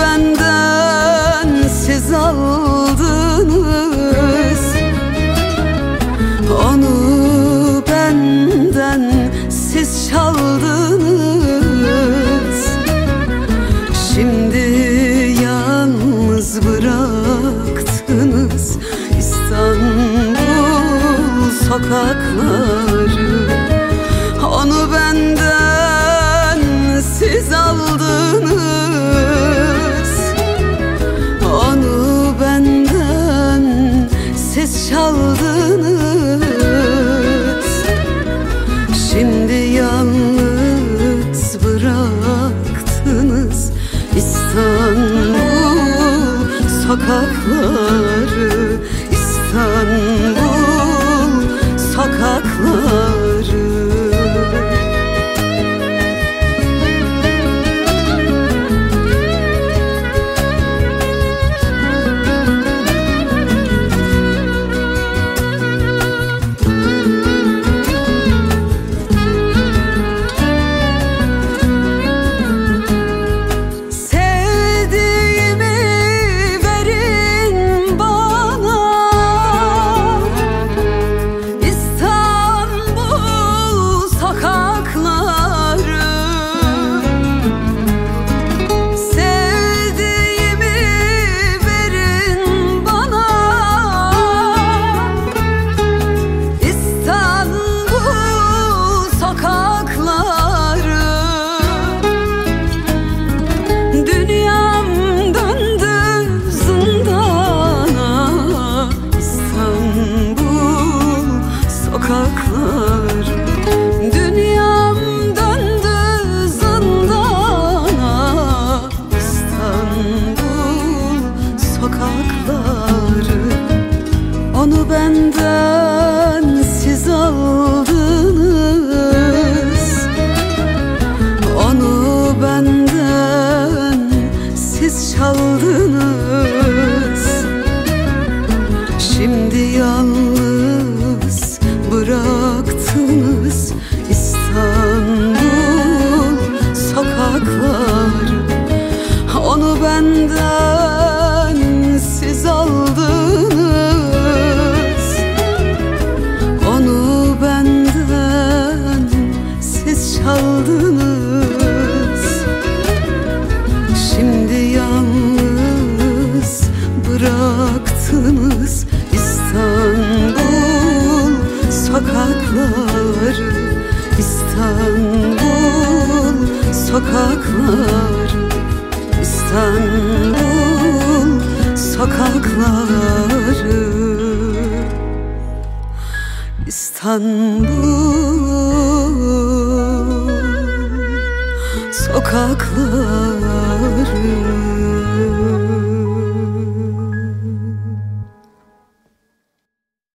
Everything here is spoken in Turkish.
benden siz aldınız. Onu benden siz çaldınız. Şimdi yalnız bıraktınız. İstanbul sokakları fakat vatanımız İstanbul sokakları İstanbul sokakları İstanbul sokakları İstanbul sokakları